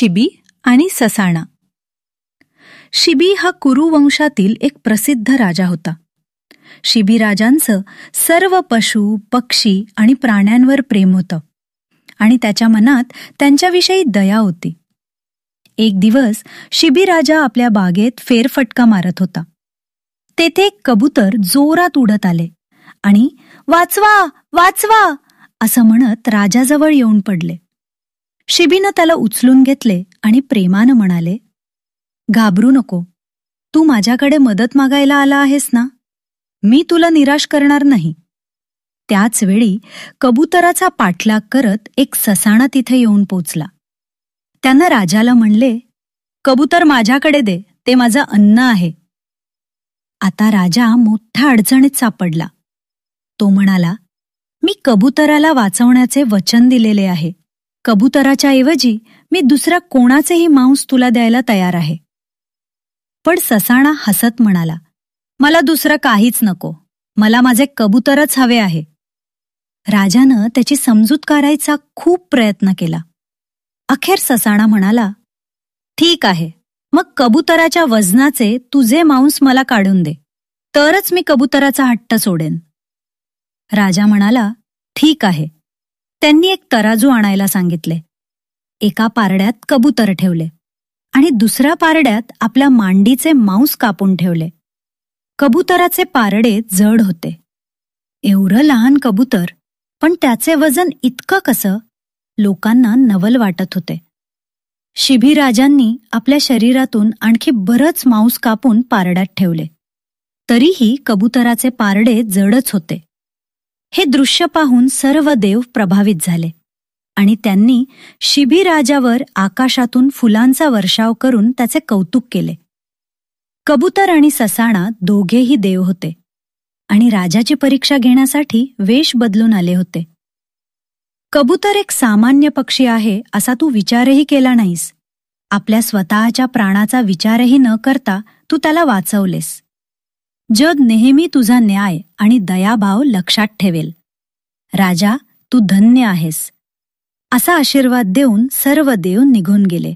शिबी आणि ससाणा. शिबी हा कुरु वंशातील एक प्रसिद्ध राजा होता. शिबी राजांचं सर्व पशु पक्षी आणि प्राण्यांवर प्रेम होतं आणि त्याच्या मनात त्यांच्याविषयी दया होती. एक दिवस शिबी राजा आपल्या बागेत फेरफटका मारत होता. तेथे एक कबूतर जोरात उडत आले आणि वाचवा वाचवा असं म्हणत राजाजवळ येऊन पडले. शिबीनं त्याला उचलून घेतले आणि प्रेमानं म्हणाले घाबरू नको. तू माझ्याकडे मदत मागायला आला आहेस ना? मी तुला निराश करणार नाही. त्याच वेळी कबुतराचा पाठलाग करत एक ससाणा तिथे येऊन पोचला. त्यानं राजाला म्हणले कबूतर माझ्याकडे दे ते माझं अन्न आहे. आता राजा मोठ्या अडचणीत सापडला. तो म्हणाला मी कबुतराला वाचवण्याचे वचन दिलेले आहे. कबुतराच्या ऐवजी मी दुसऱ्या कोणाचेही मांस तुला द्यायला तयार आहे. पण ससाणा हसत म्हणाला मला दुसरं काहीच नको. मला माझे कबुतरच हवे आहे. राजानं त्याची समजूत करायचा खूप प्रयत्न केला. अखेर ससाणा म्हणाला ठीक आहे. मग कबुतराच्या वजनाचे तुझे मांस मला काढून दे. तरच मी कबुतराचा हट्ट सोडेन. राजा म्हणाला ठीक आहे. त्यांनी एक तराजू आणायला सांगितले. एका पारड्यात कबूतर ठेवले आणि दुसऱ्या पारड्यात आपल्या मांडीचे मांस कापून ठेवले. कबुतराचे पारडे जड होते. एवढं लहान कबूतर पण त्याचे वजन इतकं कसं लोकांना नवल वाटत होते. शिबिराजांनी आपल्या शरीरातून आणखी बरंच मांस कापून पारड्यात ठेवले. तरीही कबुतराचे पारडे जडच होते. हे दृश्य पाहून सर्व देव प्रभावित झाले. आणि त्यांनी शिबिराजावर आकाशातून फुलांचा वर्षाव करून त्याचे कौतुक केले. कबूतर आणि ससाणा दोघेही देव होते. आणि राजाची परीक्षा घेण्यासाठी वेश बदलून आले होते. कबूतर एक सामान्य पक्षी आहे असा तू विचारही केला नाहीस. आपल्या स्वतःच्या प्राणाचा विचारही न करता तू त्याला वाचवलेस. जग नेहमी तुझा न्याय आणि दयाभाव लक्षात ठेवेल. राजा तू धन्य आहेस. असा आशीर्वाद देऊन सर्व देव निघून गेले.